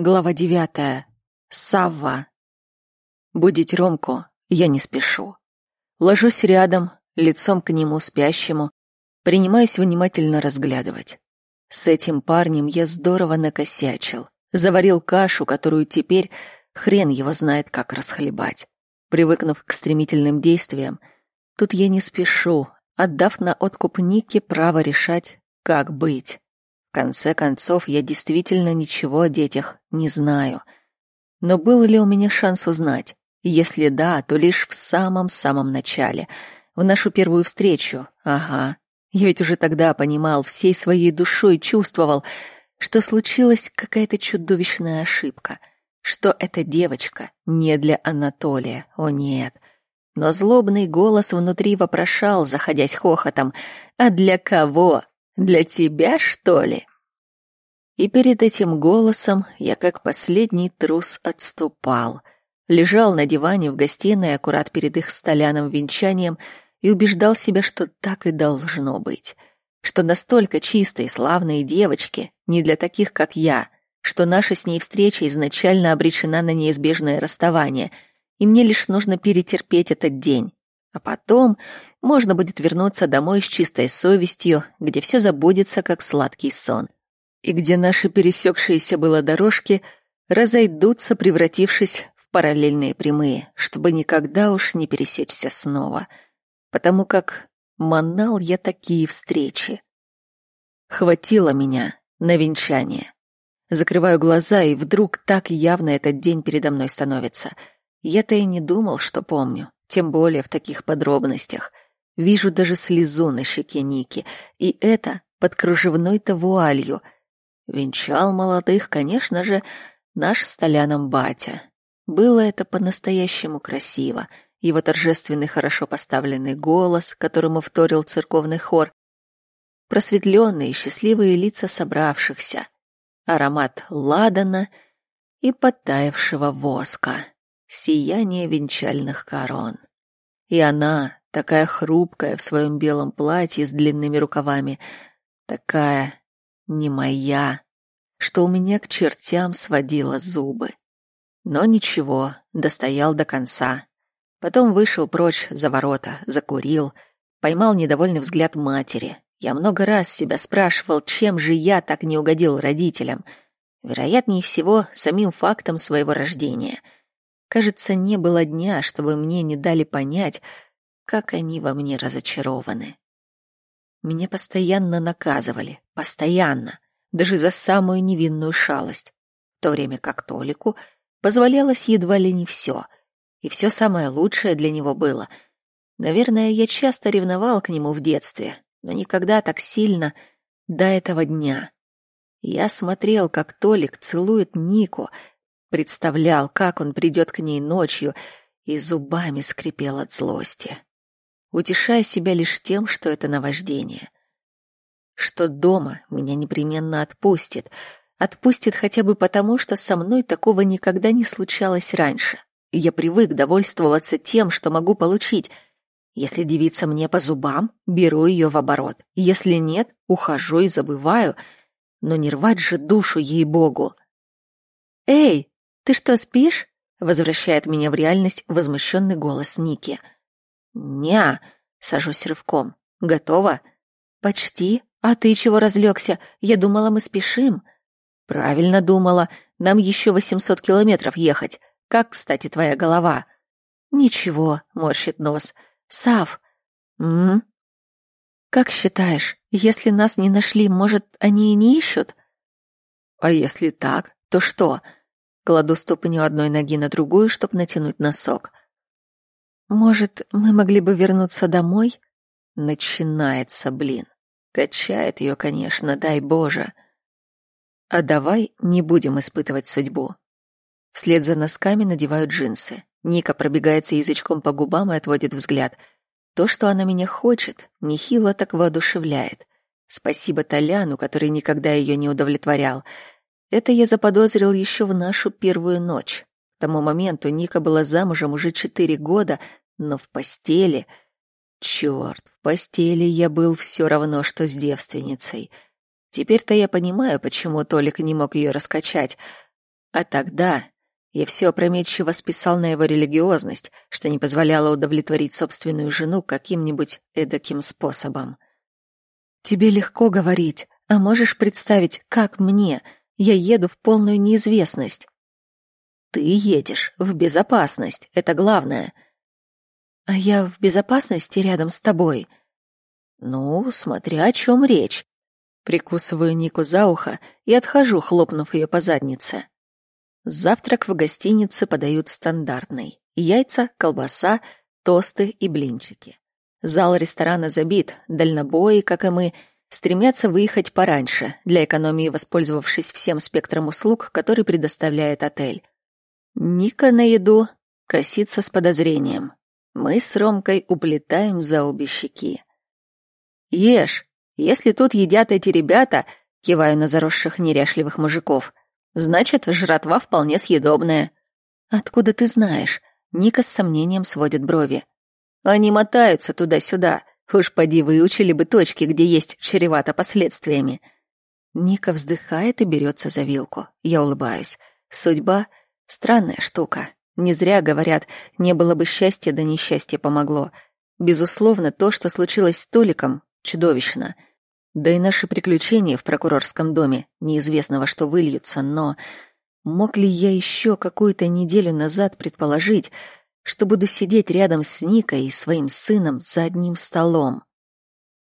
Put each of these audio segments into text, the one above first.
Глава девятая. Савва. Будить Ромку я не спешу. Ложусь рядом, лицом к нему спящему, принимаюсь внимательно разглядывать. С этим парнем я здорово накосячил. Заварил кашу, которую теперь хрен его знает, как расхлебать. Привыкнув к стремительным действиям, тут я не спешу, отдав на откуп Нике право решать, как быть. В конце концов, я действительно ничего о детях не знаю. Но был ли у меня шанс узнать? Если да, то лишь в самом-самом начале, в нашу первую встречу. Ага. Я ведь уже тогда понимал, всей своей душой чувствовал, что случилась какая-то чудовищная ошибка, что эта девочка не для Анатолия. О нет. Но злобный голос внутри вопрошал, заходясь хохотом: "А для кого? Для тебя, что ли? И перед этим голосом я как последний трус отступал. Лежал на диване в гостиной аккурат перед их столяным венчанием и убеждал себя, что так и должно быть. Что настолько чистые, славные девочки не для таких, как я, что наша с ней встреча изначально обречена на неизбежное расставание, и мне лишь нужно перетерпеть этот день. А потом можно будет вернуться домой с чистой совестью, где все забудется, как сладкий сон. И где наши пересекшиеся было дорожки разойдутся, превратившись в параллельные прямые, чтобы никогда уж не пересечься снова. Потому как манал я такие встречи. Хватило меня на венчание. Закрываю глаза, и вдруг так явно этот день передо мной становится. Я-то и не думал, что помню тем более в таких подробностях. Вижу даже слезу на щеке Ники, и это под кружевной-то вуалью. Венчал молодых, конечно же, наш столяном батя. Было это по-настоящему красиво. Его торжественный, хорошо поставленный голос, которому вторил церковный хор, просветленные, счастливые лица собравшихся, аромат ладана и подтаявшего воска сияние венчальных корон. И она, такая хрупкая в своем белом платье с длинными рукавами, такая не моя, что у меня к чертям сводила зубы. Но ничего, достоял до конца. Потом вышел прочь за ворота, закурил, поймал недовольный взгляд матери. Я много раз себя спрашивал, чем же я так не угодил родителям. Вероятнее всего, самим фактом своего рождения — Кажется, не было дня, чтобы мне не дали понять, как они во мне разочарованы. Меня постоянно наказывали, постоянно, даже за самую невинную шалость, в то время как Толику позволялось едва ли не все, и все самое лучшее для него было. Наверное, я часто ревновал к нему в детстве, но никогда так сильно до этого дня. Я смотрел, как Толик целует Нику, Представлял, как он придет к ней ночью, и зубами скрипел от злости, утешая себя лишь тем, что это наваждение. Что дома меня непременно отпустит, отпустит хотя бы потому, что со мной такого никогда не случалось раньше. Я привык довольствоваться тем, что могу получить. Если девица мне по зубам, беру ее в оборот. Если нет, ухожу и забываю. Но не рвать же душу ей-богу. «Эй, «Ты что, спишь?» — возвращает меня в реальность возмущенный голос Ники. «Ня!» — сажусь рывком. «Готова?» «Почти. А ты чего разлегся? Я думала, мы спешим». «Правильно думала. Нам еще восемьсот километров ехать. Как, кстати, твоя голова?» «Ничего», — морщит нос. «Сав». «М?» «Как считаешь, если нас не нашли, может, они и не ищут?» «А если так, то что?» Кладу ступню одной ноги на другую, чтобы натянуть носок. Может, мы могли бы вернуться домой? Начинается, блин. Качает ее, конечно, дай Боже. А давай не будем испытывать судьбу. Вслед за носками надеваю джинсы. Ника пробегается язычком по губам и отводит взгляд. То, что она меня хочет, нехило так воодушевляет. Спасибо Толяну, который никогда ее не удовлетворял. Это я заподозрил еще в нашу первую ночь. К тому моменту Ника была замужем уже четыре года, но в постели... Черт, в постели я был все равно, что с девственницей. Теперь-то я понимаю, почему Толик не мог ее раскачать. А тогда я все опрометчиво списал на его религиозность, что не позволяло удовлетворить собственную жену каким-нибудь эдаким способом. «Тебе легко говорить, а можешь представить, как мне? Я еду в полную неизвестность». «Ты едешь в безопасность, это главное». «А я в безопасности рядом с тобой?» «Ну, смотря о чем речь». Прикусываю Нику за ухо и отхожу, хлопнув ее по заднице. Завтрак в гостинице подают стандартный. Яйца, колбаса, тосты и блинчики. Зал ресторана забит, дальнобои, как и мы, стремятся выехать пораньше, для экономии воспользовавшись всем спектром услуг, который предоставляет отель. Ника на еду косится с подозрением. Мы с Ромкой уплетаем за обе щеки. «Ешь! Если тут едят эти ребята...» — киваю на заросших неряшливых мужиков. Значит, жратва вполне съедобная. Откуда ты знаешь? Ника с сомнением сводит брови. Они мотаются туда-сюда. Уж поди выучили бы точки, где есть чревато последствиями. Ника вздыхает и берется за вилку. Я улыбаюсь. Судьба — странная штука. Не зря говорят, не было бы счастья, да несчастье помогло. Безусловно, то, что случилось с Толиком, чудовищно — да и наши приключения в прокурорском доме неизвестно во что выльются, но мог ли я еще какую-то неделю назад предположить, что буду сидеть рядом с Никой и своим сыном за одним столом?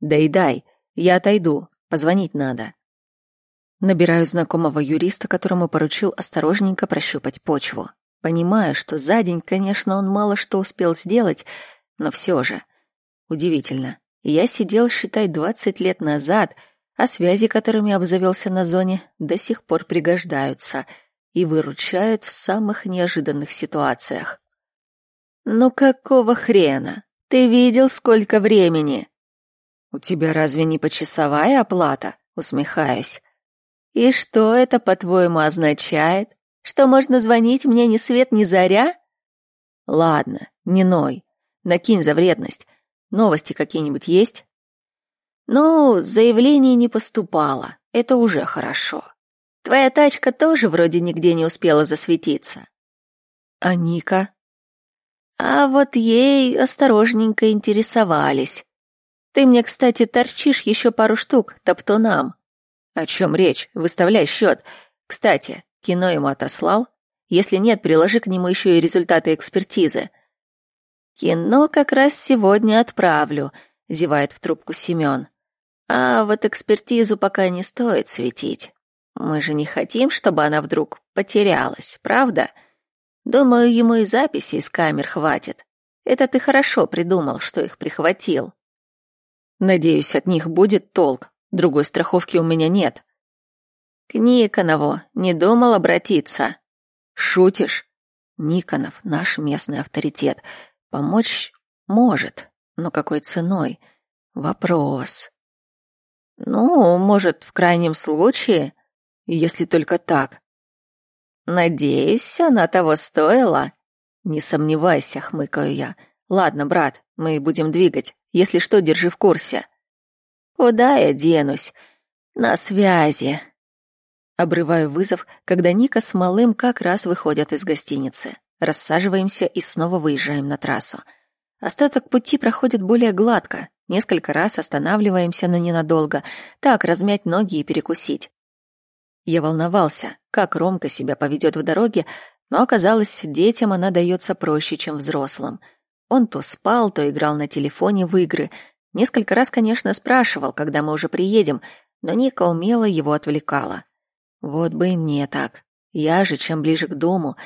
Да и дай, я отойду, позвонить надо. Набираю знакомого юриста, которому поручил осторожненько прощупать почву. Понимаю, что за день, конечно, он мало что успел сделать, но все же. Удивительно. Я сидел, считай, двадцать лет назад, а связи, которыми обзавелся на зоне, до сих пор пригождаются и выручают в самых неожиданных ситуациях. «Ну какого хрена? Ты видел, сколько времени?» «У тебя разве не почасовая оплата?» — усмехаюсь. «И что это, по-твоему, означает? Что можно звонить мне ни свет ни заря?» «Ладно, не ной. Накинь за вредность. Новости какие-нибудь есть? Ну, заявлений не поступало. Это уже хорошо. Твоя тачка тоже вроде нигде не успела засветиться. А Ника? А вот ей осторожненько интересовались. Ты мне, кстати, торчишь еще пару штук топтунам. О чем речь? Выставляй счет. Кстати, кино ему отослал? Если нет, приложи к нему еще и результаты экспертизы. «Кино как раз сегодня отправлю», — зевает в трубку Семен. «А вот экспертизу пока не стоит светить. Мы же не хотим, чтобы она вдруг потерялась, правда? Думаю, ему и записи из камер хватит. Это ты хорошо придумал, что их прихватил». «Надеюсь, от них будет толк. Другой страховки у меня нет». «К Никонову не думал обратиться?» «Шутишь?» Никонов — наш местный авторитет — Помочь может, но какой ценой? Вопрос. Ну, может, в крайнем случае, если только так. Надеюсь, она того стоила. Не сомневайся, хмыкаю я. Ладно, брат, мы будем двигать. Если что, держи в курсе. Куда я денусь? На связи. Обрываю вызов, когда Ника с малым как раз выходят из гостиницы. Рассаживаемся и снова выезжаем на трассу. Остаток пути проходит более гладко. Несколько раз останавливаемся, но ненадолго. Так, размять ноги и перекусить. Я волновался, как Ромка себя поведет в дороге, но оказалось, детям она дается проще, чем взрослым. Он то спал, то играл на телефоне в игры. Несколько раз, конечно, спрашивал, когда мы уже приедем, но Ника умело его отвлекала. Вот бы и мне так. Я же, чем ближе к дому,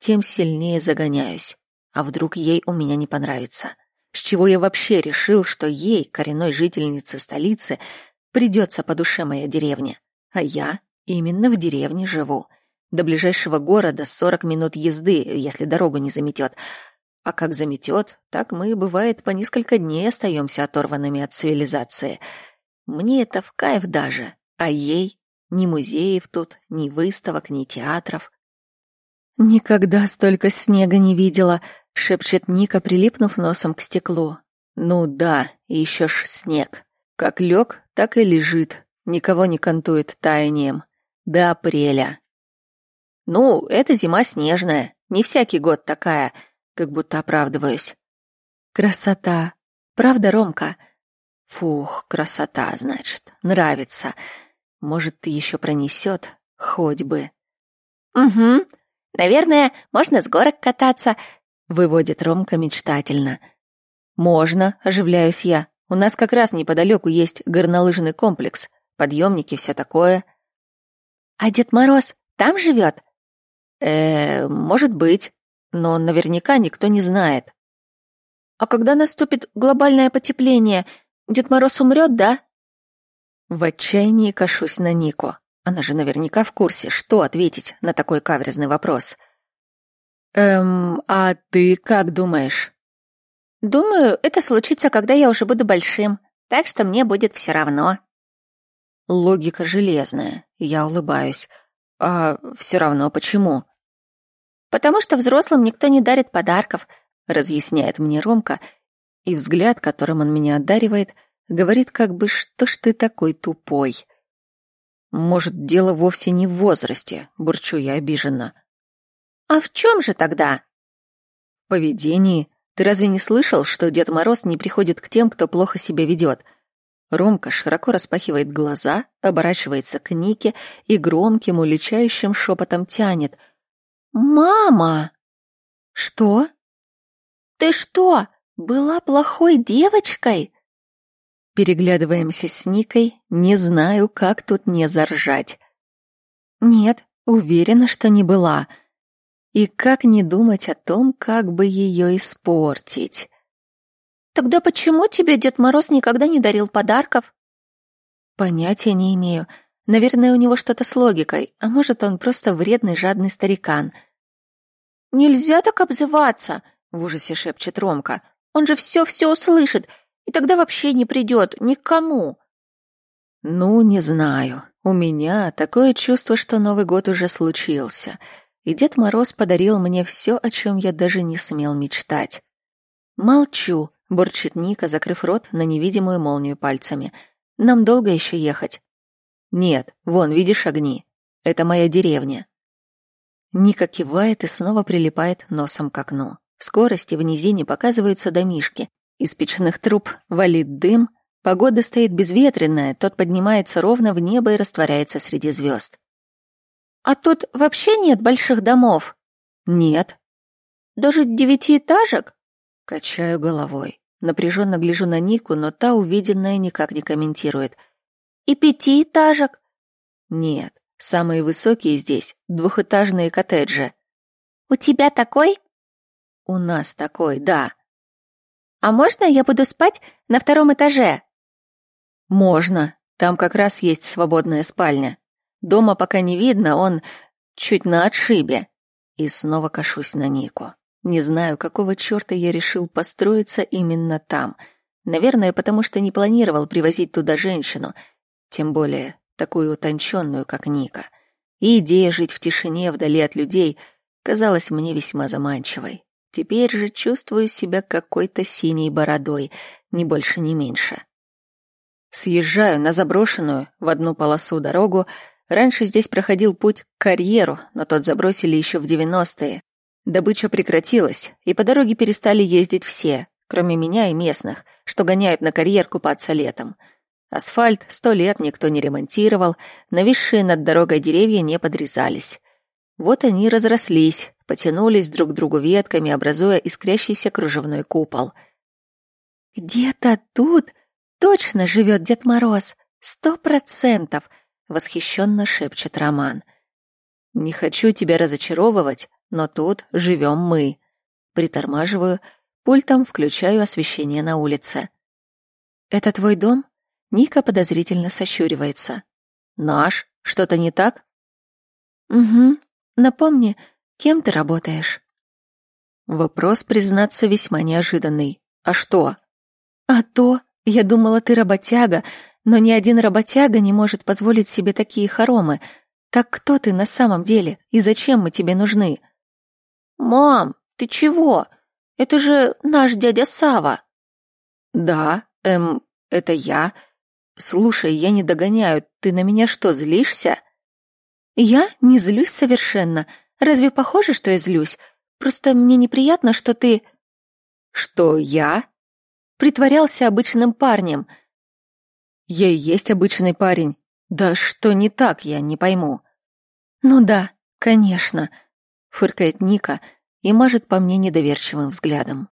тем сильнее загоняюсь. А вдруг ей у меня не понравится? С чего я вообще решил, что ей, коренной жительнице столицы, придется по душе моя деревня? А я именно в деревне живу. До ближайшего города 40 минут езды, если дорогу не заметет. А как заметет, так мы, бывает, по несколько дней остаемся оторванными от цивилизации. Мне это в кайф даже, а ей ни музеев тут, ни выставок, ни театров. «Никогда столько снега не видела», — шепчет Ника, прилипнув носом к стеклу. «Ну да, еще ж снег. Как лег, так и лежит. Никого не кантует таянием. До апреля». Ну, это зима снежная, не всякий год такая, как будто оправдываюсь. Красота. Правда, Ромка? Фух, красота, значит. Нравится. Может, ты еще пронесет? Хоть бы. Угу. Наверное, можно с горок кататься, выводит Ромка мечтательно. Можно, оживляюсь я. У нас как раз неподалеку есть горнолыжный комплекс, подъемники, все такое. А Дед Мороз там живет? Э, может быть, но наверняка никто не знает. А когда наступит глобальное потепление, Дед Мороз умрет, да? В отчаянии кашусь на Нику. Она же наверняка в курсе, что ответить на такой каверзный вопрос. Эм, а ты как думаешь? Думаю, это случится, когда я уже буду большим, так что мне будет все равно. Логика железная. Я улыбаюсь. А все равно почему? Потому что взрослым никто не дарит подарков, разъясняет мне Ромка, и взгляд, которым он меня одаривает, говорит как бы, что ж ты такой тупой. Может, дело вовсе не в возрасте, бурчу я обиженно. А в чем же тогда? В поведении. Ты разве не слышал, что Дед Мороз не приходит к тем, кто плохо себя ведет? Ромка широко распахивает глаза, оборачивается к Нике и громким, уличающим шепотом тянет. «Мама!» «Что?» «Ты что, была плохой девочкой?» Переглядываемся с Никой, не знаю, как тут не заржать. «Нет, уверена, что не была», и как не думать о том, как бы ее испортить? Тогда почему тебе Дед Мороз никогда не дарил подарков? Понятия не имею. Наверное, у него что-то с логикой, а может, он просто вредный, жадный старикан. Нельзя так обзываться, в ужасе шепчет Ромка. Он же все-все услышит, и тогда вообще не придет никому. Ну, не знаю. У меня такое чувство, что Новый год уже случился — и Дед Мороз подарил мне все, о чем я даже не смел мечтать. «Молчу», — бурчит Ника, закрыв рот на невидимую молнию пальцами. «Нам долго еще ехать?» «Нет, вон, видишь огни. Это моя деревня». Ника кивает и снова прилипает носом к окну. В скорости в низине показываются домишки. Из печных труб валит дым. Погода стоит безветренная, тот поднимается ровно в небо и растворяется среди звезд. А тут вообще нет больших домов? Нет. Даже девятиэтажек? Качаю головой. Напряженно гляжу на Нику, но та увиденное никак не комментирует. И пятиэтажек? Нет. Самые высокие здесь двухэтажные коттеджи. У тебя такой? У нас такой, да. А можно я буду спать на втором этаже? Можно. Там как раз есть свободная спальня. Дома пока не видно, он чуть на отшибе. И снова кашусь на Нику. Не знаю, какого черта я решил построиться именно там. Наверное, потому что не планировал привозить туда женщину, тем более такую утонченную, как Ника. И идея жить в тишине вдали от людей казалась мне весьма заманчивой. Теперь же чувствую себя какой-то синей бородой, ни больше, ни меньше. Съезжаю на заброшенную в одну полосу дорогу, Раньше здесь проходил путь к карьеру, но тот забросили еще в 90-е. Добыча прекратилась, и по дороге перестали ездить все, кроме меня и местных, что гоняют на карьер купаться летом. Асфальт сто лет никто не ремонтировал, нависшие над дорогой деревья не подрезались. Вот они разрослись, потянулись друг к другу ветками, образуя искрящийся кружевной купол. «Где-то тут точно живет Дед Мороз, сто процентов!» восхищенно шепчет Роман. Не хочу тебя разочаровывать, но тут живем мы. Притормаживаю, пультом включаю освещение на улице. Это твой дом? Ника подозрительно сощуривается. Наш? Что-то не так? Угу. Напомни, кем ты работаешь? Вопрос, признаться, весьма неожиданный. А что? А то, я думала, ты работяга, но ни один работяга не может позволить себе такие хоромы. Так кто ты на самом деле и зачем мы тебе нужны? Мам, ты чего? Это же наш дядя Сава. Да, эм, это я. Слушай, я не догоняю. Ты на меня что, злишься? Я не злюсь совершенно. Разве похоже, что я злюсь? Просто мне неприятно, что ты... Что я? Притворялся обычным парнем. Я и есть обычный парень. Да что не так, я не пойму. Ну да, конечно, фыркает Ника и мажет по мне недоверчивым взглядом.